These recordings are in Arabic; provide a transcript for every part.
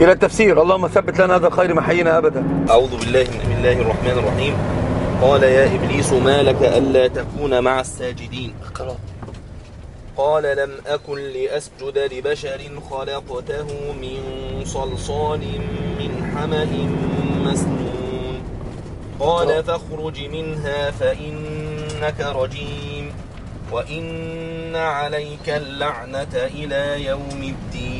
إلى التفسير. اللهم ثبت لنا هذا الخير محينا أبدا. أعوذ بالله من الله الرحمن الرحيم. قال يا إبليس ما لك ألا تكون مع الساجدين. قال لم أكن لأسجد لبشر خلقته من صلصال من حمأ مسنون. قال فاخرج منها فإنك رجيم. وإن عليك اللعنة إلى يوم الدين.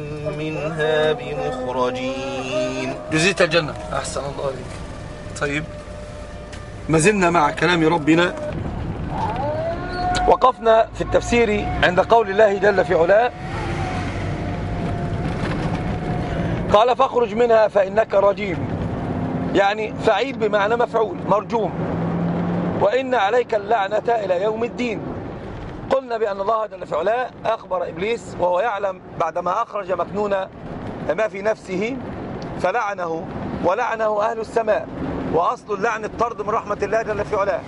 منها بمخرجين. جزيت الجنة. أحسن الله عليك طيب. ما زلنا مع كلام ربنا. وقفنا في التفسير عند قول الله جل في علاه. قال فاخرج منها فإنك رجيم. يعني فعيل بمعنى مفعول مرجوم. وإن عليك اللعنة إلى يوم الدين. قلنا بأن الله جل في علاه أخبر إبليس وهو يعلم بعدما أخرج مكنون ما في نفسه فلعنه ولعنه أهل السماء وأصل اللعن الطرد من رحمة الله جل في علاه.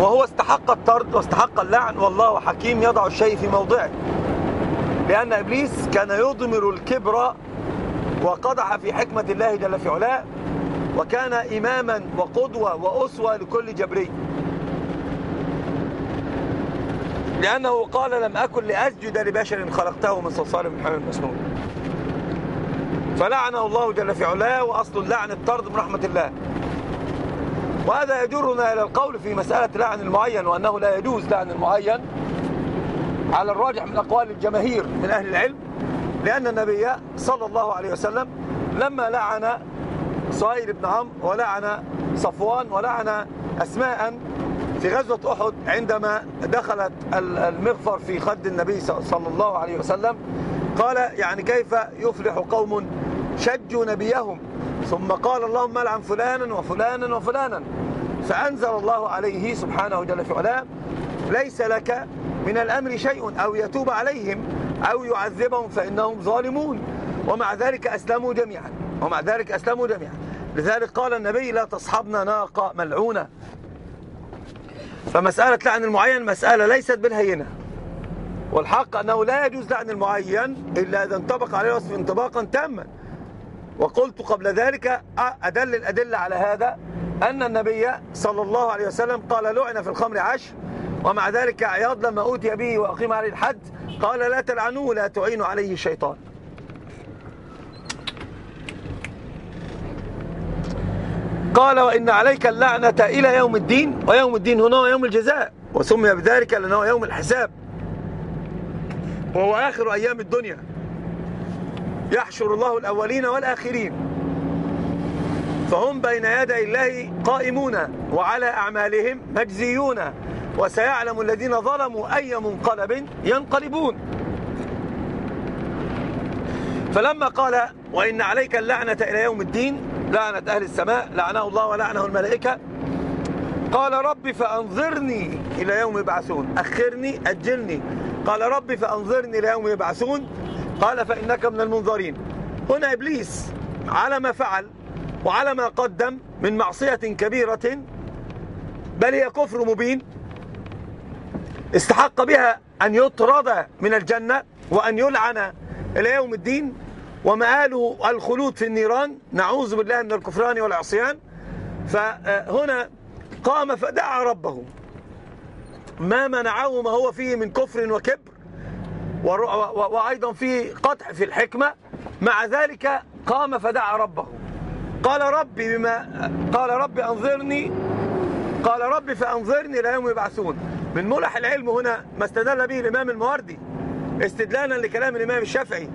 وهو استحق الطرد واستحق اللعن والله حكيم يضع الشيء في موضعه لأن إبليس كان يضمر الكبر وقدح في حكمة الله جل في علاه وكان إماما وقدوة وأسوة لكل جبري لأنه قال لم أكن لأسجد لبشر خلقته من صلصال من حمام مسنون. فلعنه الله جل في علاه وأصل اللعن الطرد من رحمة الله. وهذا يجرنا إلى القول في مسألة لعن المعين وأنه لا يجوز لعن المعين على الراجح من أقوال الجماهير من أهل العلم. لأن النبي صلى الله عليه وسلم لما لعن صهير بن عمرو ولعن صفوان ولعن أسماء في غزوة أحد عندما دخلت المغفر في خد النبي صلى الله عليه وسلم قال يعني كيف يفلح قوم شجوا نبيهم؟ ثم قال اللهم العن فلانا وفلانا وفلانا. فأنزل الله عليه سبحانه جل في ليس لك من الأمر شيء أو يتوب عليهم. أو يعذبهم فإنهم ظالمون. ومع ذلك أسلموا جميعا. ومع ذلك أسلموا جميعا. لذلك قال النبي لا تصحبنا ناقة ملعونة. فمسألة لعن المعين مسألة ليست بالهينة. والحق أنه لا يجوز لعن المعين إلا إذا انطبق عليه وصف انطباقا تاما. وقلت قبل ذلك أدل الأدلة على هذا أن النبي صلى الله عليه وسلم قال لعن في الخمر عشر. ومع ذلك عياض لما أوتي به وأقيم عليه الحد قال لا تلعنوه لا تعين عليه الشيطان. قال وإن عليك اللعنة إلى يوم الدين ويوم الدين هنا يوم الجزاء وسمي بذلك لأنه يوم الحساب. وهو آخر أيام الدنيا. يحشر الله الأولين والآخرين. فهم بين يدي الله قائمون وعلى أعمالهم مجزيون. وسيعلم الذين ظلموا أي منقلب ينقلبون. فلما قال وإن عليك اللعنة إلى يوم الدين لعنة أهل السماء لعنه الله ولعنه الملائكة قال ربي فأنظرني إلى يوم يبعثون. أخرني أجلني. قال ربي فأنظرني إلى يوم يبعثون. قال فإنك من المنظرين. هنا إبليس على ما فعل وعلى ما قدم من معصية كبيرة بل هي كفر مبين. استحق بها أن يطرد من الجنة وأن يلعن إلى يوم الدين. ومآله الخلود في النيران. نعوذ بالله من الكفران والعصيان. فهنا قام فدعا ربه. ما منعه ما هو فيه من كفر وكبر. وأيضا فيه قطع في الحكمة. مع ذلك قام فدعا ربه. قال ربي بما قال ربي أنظرني قال ربي فأنظرني إلى يوم يبعثون. من ملح العلم هنا ما استدل به الإمام المواردي استدلالا لكلام الإمام الشافعي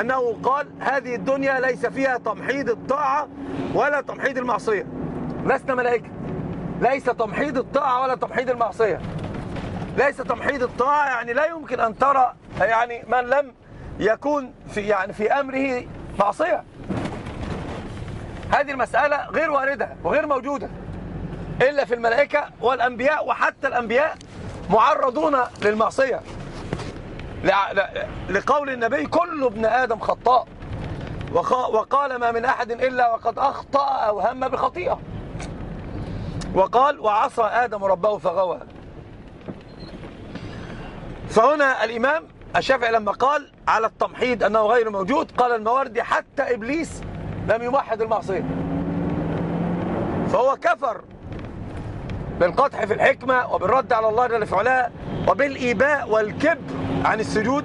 أنه قال هذه الدنيا ليس فيها تمحيض الطاعة ولا تمحيض المعصية. لسنا ملائكة. ليس تمحيض الطاعة ولا تمحيض المعصية. ليس تمحيض الطاعة يعني لا يمكن أن ترى يعني من لم يكون في يعني في أمره معصية. هذه المسألة غير واردة وغير موجودة إلا في الملائكة والأنبياء وحتى الأنبياء معرضون للمعصية. لقول النبي كل ابن آدم خطاء. وقال ما من أحد إلا وقد أخطأ أو هم بخطيئة. وقال وعصى آدم ربه فغوى. فهنا الإمام الشافعي لما قال على التمحيض أنه غير موجود قال المواردي حتى إبليس لم يمحض المعصية. فهو كفر بالقطع في الحكمة وبالرد على الله جل في وبالإيباء والكبر عن السجود.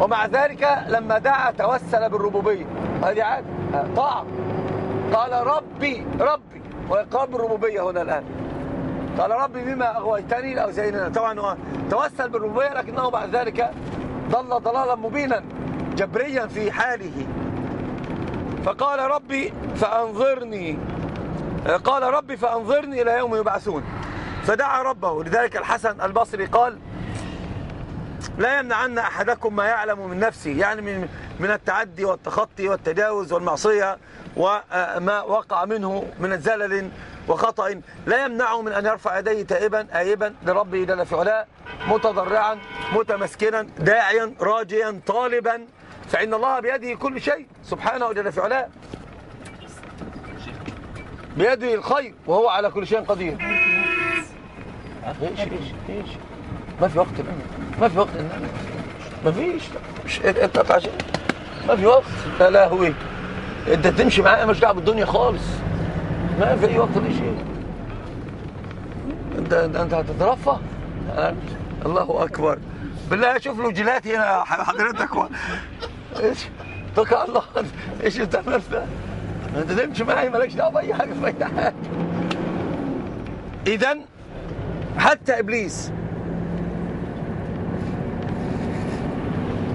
ومع ذلك لما دعا توسل بالربوبية. هذه عادة طاعة. قال ربي ربي. وإقام بالربوبية هنا الآن. قال ربي بما أغويتني أو زيننا. طبعا توسل بالربوبية لكنه بعد ذلك ضل ضلالا مبينا جبريا في حاله. فقال ربي فأنظرني. قال ربي فأنظرني إلى يوم يبعثون. فدعا ربه. لذلك الحسن البصري قال لا يمنعن أحدكم ما يعلم من نفسه يعني من من التعدي والتخطي والتجاوز والمعصية وما وقع منه من زلل وخطأ. لا يمنعه من أن يرفع يديه تائبا آيبا لربه جل في علاه متضرعا متمسكنا داعيا راجيا طالبا. فإن الله بيده كل شيء سبحانه جل في علاه. بيده الخير وهو على كل شيء قدير. إيش إيش إيش؟ ما في وقت الان ما في وقت الان ما فيش. مش انت عشان. ما في وقت. لا لا هو أنت تمشي معايا مش دعوة بالدنيا خالص. ما في أي وقت لشيء أنت أنت هتترفه؟ الله أكبر. بالله شوف له جيلاتي هنا حضرتك و... إيش؟ تقع الله. إيش أنت ده؟ انت تمشي معي مالكش دعوة بأي حاجة في اي حاجة. اذا حتى إبليس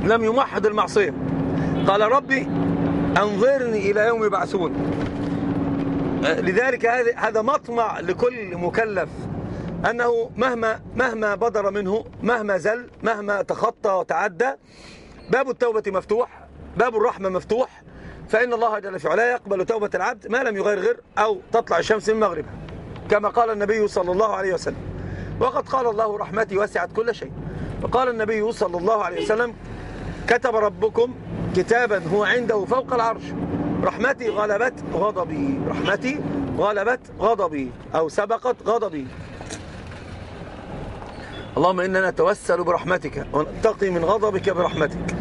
لم يمحض المعصية. قال ربي أنظرني إلى يوم يبعثون. لذلك هذا مطمع لكل مكلف أنه مهما مهما بدر منه مهما زل مهما تخطى وتعدى باب التوبة مفتوح باب الرحمة مفتوح فإن الله جل في علاه يقبل توبة العبد ما لم يغرغر أو تطلع الشمس من مغربها كما قال النبي صلى الله عليه وسلم. وقد قال الله رحمتي وسعت كل شيء. فقال النبي صلى الله عليه وسلم كتب ربكم كتابا هو عنده فوق العرش. رحمتي غلبت غضبي. رحمتي غلبت غضبي. أو سبقت غضبي. اللهم إننا نتوسل برحمتك ونتقي من غضبك برحمتك.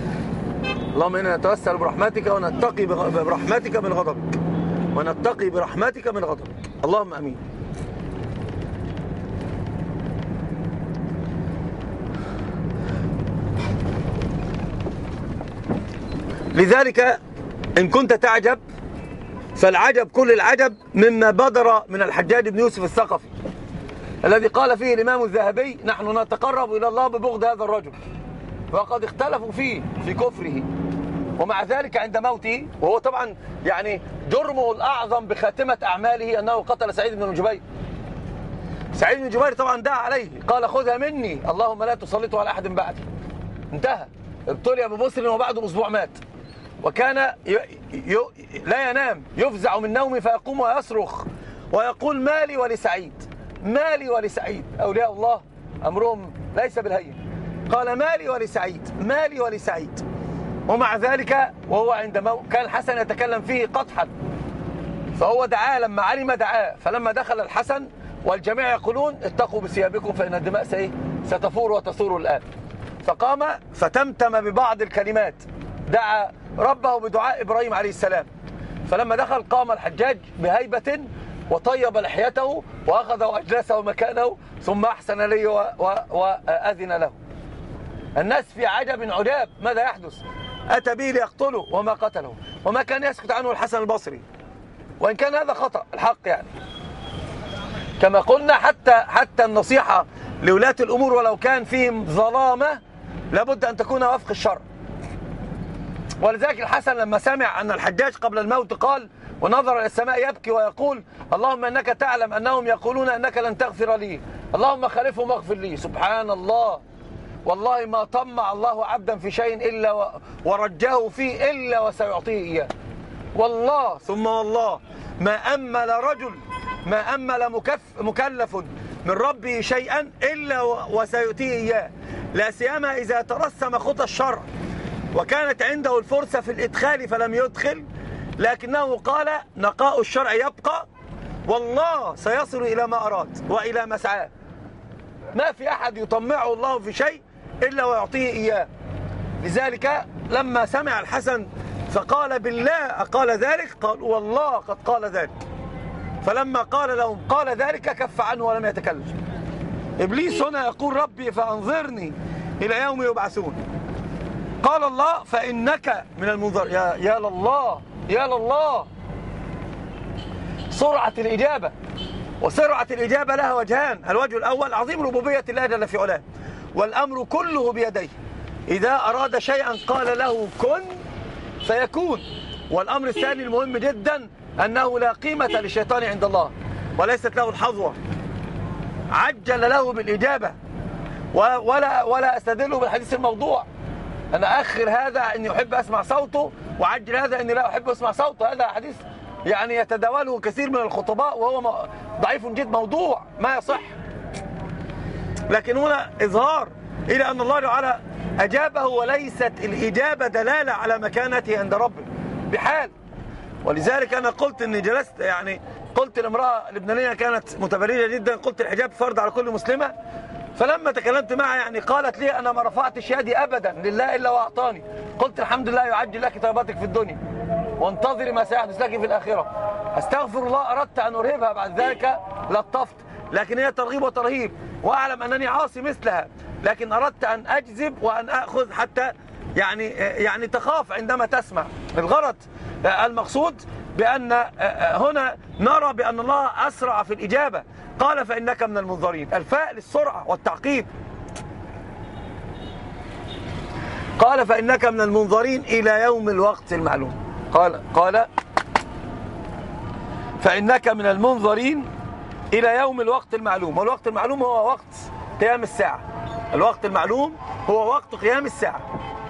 اللهم إنا نتوسل برحمتك ونتقي برحمتك من غضبك. ونتقي برحمتك من غضبك. اللهم أمين. لذلك إن كنت تعجب فالعجب كل العجب مما بدر من الحجاج بن يوسف الثقفي الذي قال فيه الإمام الذهبي نحن نتقرب إلى الله ببغض هذا الرجل وقد اختلفوا فيه في كفره. ومع ذلك عند موته وهو طبعا يعني جرمه الأعظم بخاتمة أعماله أنه قتل سعيد بن جبير. سعيد بن جبير طبعا دعا عليه قال خذها مني اللهم لا تسلطه على أحد بعدي. انتهى. ابتلي أبو بصر وبعده بأسبوع مات. وكان ي... ي... لا ينام يفزع من نومه فيقوم ويصرخ ويقول مالي ولسعيد مالي ولسعيد. أولياء الله أمرهم ليس بالهين. قال مالي ولسعيد مالي ولسعيد. ومع ذلك وهو عندما كان الحسن يتكلم فيه قطحا. فهو دعاه لما علم دعاه. فلما دخل الحسن والجميع يقولون اتقوا بثيابكم فإن الدماء ستفور وتصور الآن. فقام فتمتم ببعض الكلمات. دعا ربه بدعاء إبراهيم عليه السلام. فلما دخل قام الحجاج بهيبة وطيب لحيته وأخذ وأجلسه مكانه ثم أحسن لي وأذن له. الناس في عجب عجاب. ماذا يحدث؟ أتى به ليقتله وما قتله وما كان يسكت عنه الحسن البصري. وإن كان هذا خطأ الحق يعني. كما قلنا حتى حتى النصيحة لولاة الأمور ولو كان فيهم ظلامة لابد أن تكون وفق الشرع. ولذلك الحسن لما سمع أن الحجاج قبل الموت قال ونظر إلى السماء يبكي ويقول اللهم أنك تعلم أنهم يقولون أنك لن تغفر لي اللهم خلفهم واغفر لي. سبحان الله. والله ما طمع الله عبدا في شيء إلا ورجاه فيه إلا وسيعطيه إياه. والله ثم والله ما أمل رجل ما أمل مكف مكلف من ربه شيئا إلا وسيؤتيه إياه. لا سيما إذا ترسم خطى الشرع وكانت عنده الفرصة في الإدخال فلم يدخل لكنه قال نقاء الشرع يبقى والله سيصل إلى ما أراد وإلى مسعاه ما في أحد يطمعه الله في شيء إلا ويعطيه إياه. لذلك لما سمع الحسن فقال بالله أقال ذلك؟ قال والله قد قال ذلك. فلما قال لهم قال ذلك كف عنه ولم يتكلم. إبليس هنا يقول ربي فأنظرني إلى يوم يبعثون. قال الله فإنك من المنظر يا, يا لله يا لله. سرعة الإجابة. وسرعة الإجابة لها وجهان. الوجه الأول عظيم ربوبية الله جل في علاه. والأمر كله بيديه. إذا أراد شيئا قال له كن فيكون والأمر الثاني المهم جدا أنه لا قيمة للشيطان عند الله وليست له الحظوة. عجل له بالإجابة ولا ولا أستدله بالحديث الموضوع. أنا أخر هذا أني أحب أسمع صوته وعجل هذا أني لا أحب أسمع صوته. هذا حديث يعني يتداوله كثير من الخطباء وهو ضعيف جدا موضوع ما يصح. لكن هنا إظهار إلى أن الله تعالى أجابه وليست الإجابة دلالة على مكانته عند ربه بحال. ولذلك أنا قلت أني جلست يعني قلت لامرأة لبنانية كانت متبرجة جدا قلت الحجاب فرض على كل مسلمة. فلما تكلمت معها يعني قالت لي أنا ما رفعتش يدي أبدا لله إلا وأعطاني. قلت الحمد لله يعجل لك طيباتك في الدنيا. وانتظري ما سيحدث لك في الآخرة. أستغفر الله أردت أن أرهبها بعد ذلك لطفت. لكن هي ترغيب وترهيب. وأعلم أنني عاصي مثلها لكن أردت أن أجذب وأن أخذ حتى يعني يعني تخاف عندما تسمع. الغرض المقصود بأن هنا نرى بأن الله أسرع في الإجابة. قال فإنك من المنظرين. الفاء للسرعة والتعقيب. قال فإنك من المنظرين إلى يوم الوقت المعلوم. قال قال فإنك من المنظرين إلى يوم الوقت المعلوم. والوقت المعلوم هو وقت قيام الساعة. الوقت المعلوم هو وقت قيام الساعة.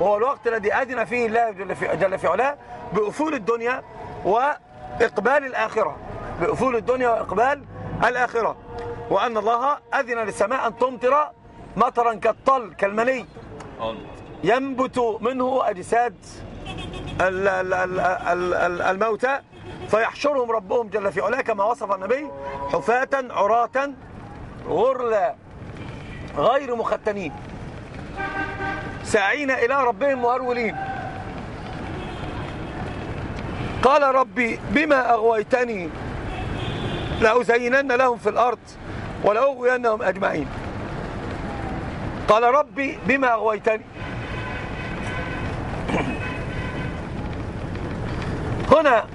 وهو الوقت الذي أذن فيه الله جل في علاه بأفول الدنيا وإقبال الآخرة. بأفول الدنيا وإقبال الآخرة. وأن الله أذن للسماء أن تمطر مطرا كالطل كالمني ينبت منه أجساد الموتى. فيحشرهم ربهم جل في علاه كما وصف النبي حفاة عراة غرلا غير مختنين. ساعين إلى ربهم مهرولين قال ربي بما أغويتني لأزينن لهم في الأرض ولأغوينهم أجمعين. قال ربي بما أغويتني. هنا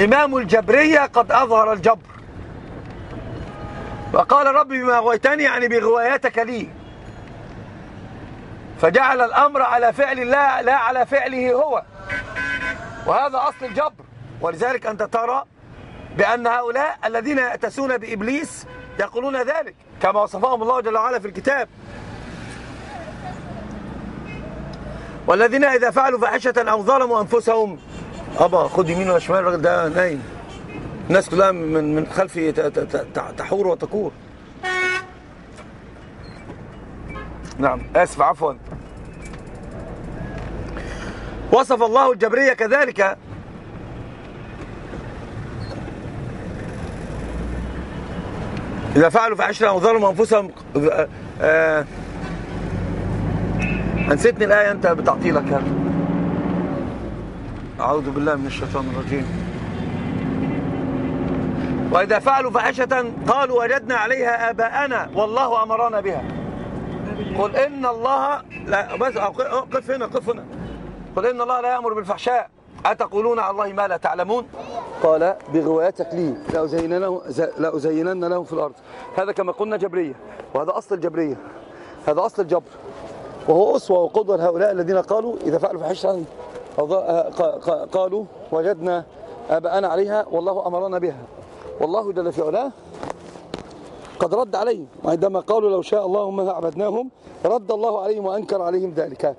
إمام الجبرية قد أظهر الجبر. وقال ربي بما أغويتني يعني بغوايتك لي. فجعل الأمر على فعل الله لا على فعله هو. وهذا أصل الجبر. ولذلك أنت ترى بأن هؤلاء الذين يأتسون بإبليس يقولون ذلك كما وصفهم الله جل وعلا في الكتاب. والذين إذا فعلوا فاحشة أو ظلموا أنفسهم أبا خد يمين وشمال الراجل ده نايم. الناس كلها من من خلفي تحور وتكور نعم آسف عفوا. وصف الله الجبرية كذلك. إذا فعلوا فحشة أو ظلموا أنفسهم آه، آه، نسيتني الآية أنت بتعطيلك. هذا أعوذ بالله من الشيطان الرجيم. وإذا فعلوا فحشة قالوا وجدنا عليها آباءنا والله أمرنا بها. قل إن الله لا بس قف هنا قف هنا. قل إن الله لا يأمر بالفحشاء. أتقولون على الله ما لا تعلمون؟ قال بغوايتك لي لأزينن لهم, في الأرض. هذا كما قلنا جبرية. وهذا أصل الجبرية. هذا أصل الجبر. وهو أسوة وقدوة لهؤلاء الذين قالوا إذا فعلوا فحشة قالوا وجدنا آباءنا عليها والله أمرنا بها. والله جل في علاه قد رد عليهم. وعندما قالوا لو شاء الله ما عبدناهم رد الله عليهم وأنكر عليهم ذلك.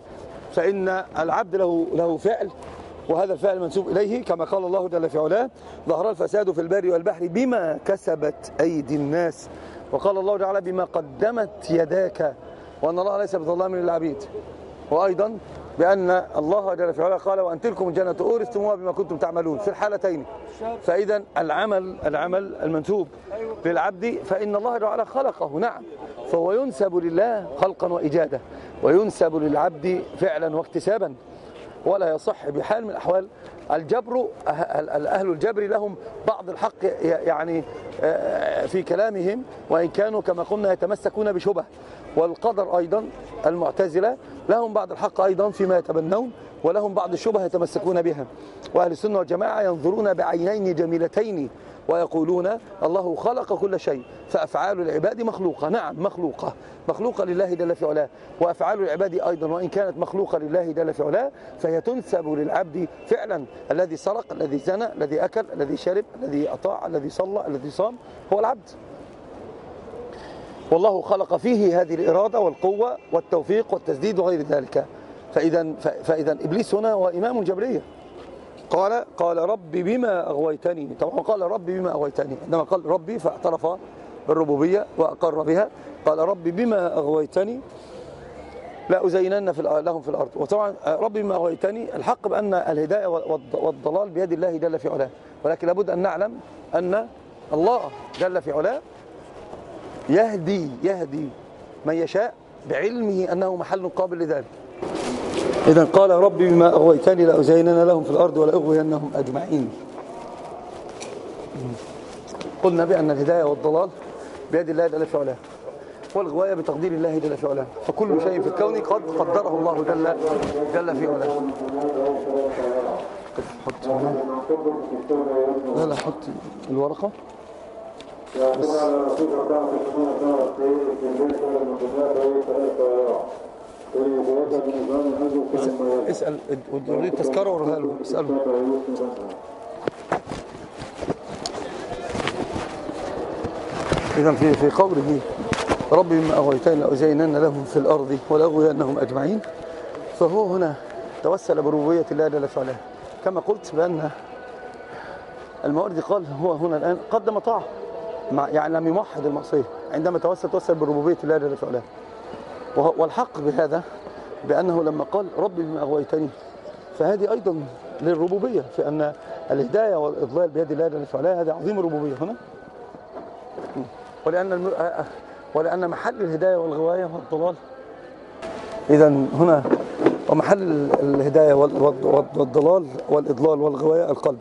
فإن العبد له له فعل وهذا الفعل منسوب إليه كما قال الله جل في علاه ظهر الفساد في البر والبحر بما كسبت أيدي الناس. وقال الله تعالى بما قدمت يداك. وأن الله ليس بظلام للعبيد. وأيضا بأن الله جل في قال وأن تلكم الجنة أورثتموها بما كنتم تعملون في الحالتين. فإذا العمل العمل المنسوب للعبد فإن الله تعالى خلقه نعم. فهو ينسب لله خلقا وإيجادا وينسب للعبد فعلا واكتسابا. ولا يصح بحال من الأحوال الجبر أه- أهل الجبر لهم بعض الحق يعني آه، في كلامهم وإن كانوا كما قلنا يتمسكون بشبه. والقدر أيضا المعتزلة لهم بعض الحق أيضا فيما يتبنون ولهم بعض الشبه يتمسكون بها. وأهل السنة والجماعة ينظرون بعينين جميلتين ويقولون الله خلق كل شيء فأفعال العباد مخلوقة. نعم مخلوقة. مخلوقة لله جل في علاه. وأفعال العباد أيضا وإن كانت مخلوقة لله جل في علاه فهي تنسب للعبد فعلا. الذي سرق الذي زنى الذي أكل الذي شرب الذي أطاع الذي صلى الذي صام هو العبد. والله خلق فيه هذه الإرادة والقوة والتوفيق والتسديد وغير ذلك. فإذا, فإذا إبليس هنا هو إمام الجبرية. قال قال ربي بما أغويتني. طبعا قال ربي بما أغويتني عندما قال ربي فاعترف بالربوبية وأقر بها. قال ربي بما أغويتني لا أزينن في لهم في الأرض. وطبعا ربي بما أغويتني الحق بأن الهداية والض- والضلال بيد الله جل في علاه. ولكن لابد أن نعلم أن الله جل في علاه يهدي يهدي من يشاء بعلمه أنه محل قابل لذلك. إذا قال ربي بما أغويتني لأزينن لهم في الأرض ولأغوينهم أجمعين. قلنا بأن الهداية والضلال بيد الله جل في علاه والغواية بتقدير الله جل في علاه فكل شيء في الكون قد قدره الله جل جل في علاه. حط هنا. لا حط الورقة. اسأل ادي التذكرة وريها له. اسأله. إذا في في قوله ربي بما أغويتني لأزينن لهم في الأرض ولأغوينهم أجمعين. فهو هنا توسل بربوبية الله جل في علاه كما قلت بأن الموردي قال هو هنا الآن قدم طاعة مع يعني لم يوحد المعصية. عندما توسل توسل بربوبية الله جل وه- والحق بهذا بأنه لما قال ربي بما أغويتني فهذه أيضا للربوبية في أن الهداية والإضلال بيد الله جل في علاه هذه عظيم الربوبية. هنا. ولأن الم... ولأن محل الهداية والغواية والضلال إذا هنا ومحل الهداية وال- وال- والضلال والإضلال والغواية القلب.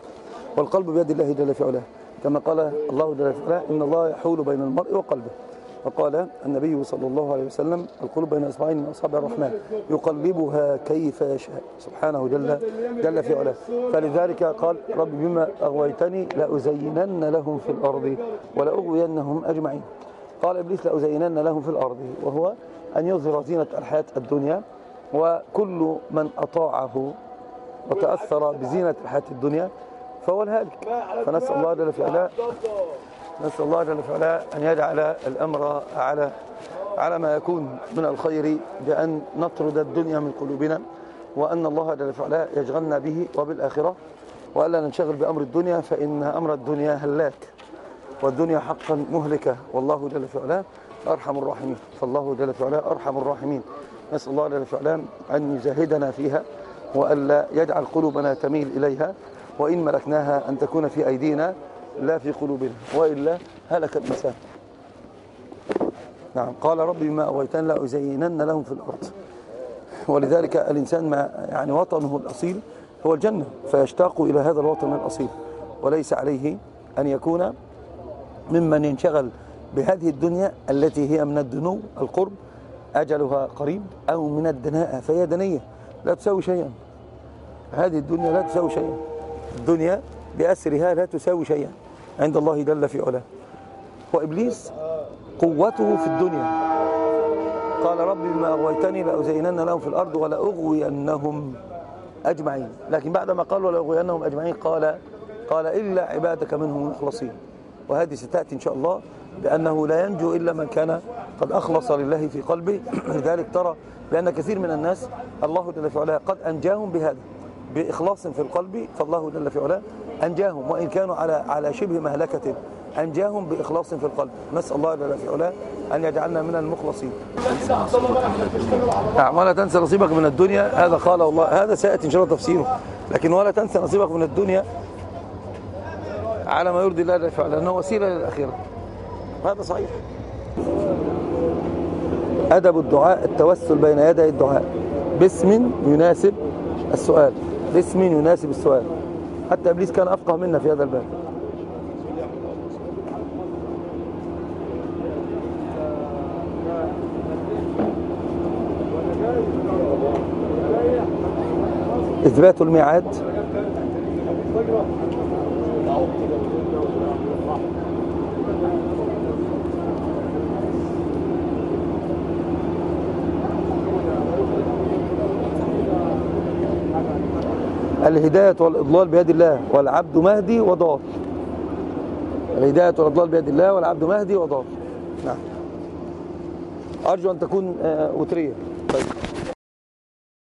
والقلب بيد الله جل في علاه كما قال الله جل في علاه إن الله يحول بين المرء وقلبه. وقال النبي صلى الله عليه وسلم القلوب بين أصبعين من اصابع الرحمن يقلبها كيف يشاء. سبحانه جل جل في علاه. فلذلك قال رب بما أغويتني لأزينن لهم في الأرض ولأغوينهم أجمعين. قال إبليس لأزينن لهم في الأرض وهو أن يظهر زينة الحياة الدنيا وكل من أطاعه وتأثر بزينة الحياة الدنيا فهو الهالك. فنسأل الله جل في علاه نسأل الله جل وعلا أن يجعل الأمر على على ما يكون من الخير بأن نطرد الدنيا من قلوبنا وأن الله جل وعلا يشغلنا به وبالآخرة وألا ننشغل بأمر الدنيا فإن أمر الدنيا هلاك والدنيا حقا مهلكة. والله جل في علاه أرحم الراحمين. فالله جل في علاه أرحم الراحمين. نسأل الله جل في علاه أن يزاهدنا فيها وألا يجعل قلوبنا تميل إليها وإن ملكناها أن تكون في أيدينا لا في قلوبنا وإلا هلك الإنسان. نعم قال ربي بما أغويتن لأزينن لهم في الأرض. ولذلك الإنسان ما يعني وطنه الأصيل هو الجنة فيشتاق إلى هذا الوطن الأصيل. وليس عليه أن يكون ممن ينشغل بهذه الدنيا التي هي من الدنو القرب أجلها قريب أو من الدناءة فهي دنية لا تساوي شيئا. هذه الدنيا لا تساوي شيئا. الدنيا بأسرها لا تساوي شيئا. عند الله جل في علاه. وإبليس قوته في الدنيا. قال ربي بما أغويتني لأزينن لهم في الأرض ولأغوينهم أجمعين. لكن بعدما قال ولأغوينهم أجمعين قال قال إلا عبادك منهم المخلصين. وهذه ستأتي إن شاء الله بأنه لا ينجو إلا من كان قد أخلص لله في قلبه. لذلك ترى بأن كثير من الناس الله جل في علاه قد أنجاهم بهذا بإخلاص في القلب. فالله جل في علاه أنجاهم وإن كانوا على على شبه مهلكة أنجاهم بإخلاص في القلب. نسأل الله جل في علاه أن يجعلنا من المخلصين. نعم ولا تنسى نصيبك من الدنيا. هذا قال الله هذا سيأتي إن شاء الله تفسيره. لكن ولا تنسى نصيبك من الدنيا على ما يرضي الله جل في علاه لأنه وسيلة للآخرة. هذا صحيح. أدب الدعاء التوسل بين يدي الدعاء. باسم يناسب السؤال. باسم يناسب السؤال. حتى إبليس كان أفقه منا في هذا الباب. إثبات الميعاد. الهداية والإضلال بيد الله والعبد مهدي وضال الهداية والإضلال بيد الله والعبد مهدي وضال نعم. أرجو أن تكون آه، وترية طيب.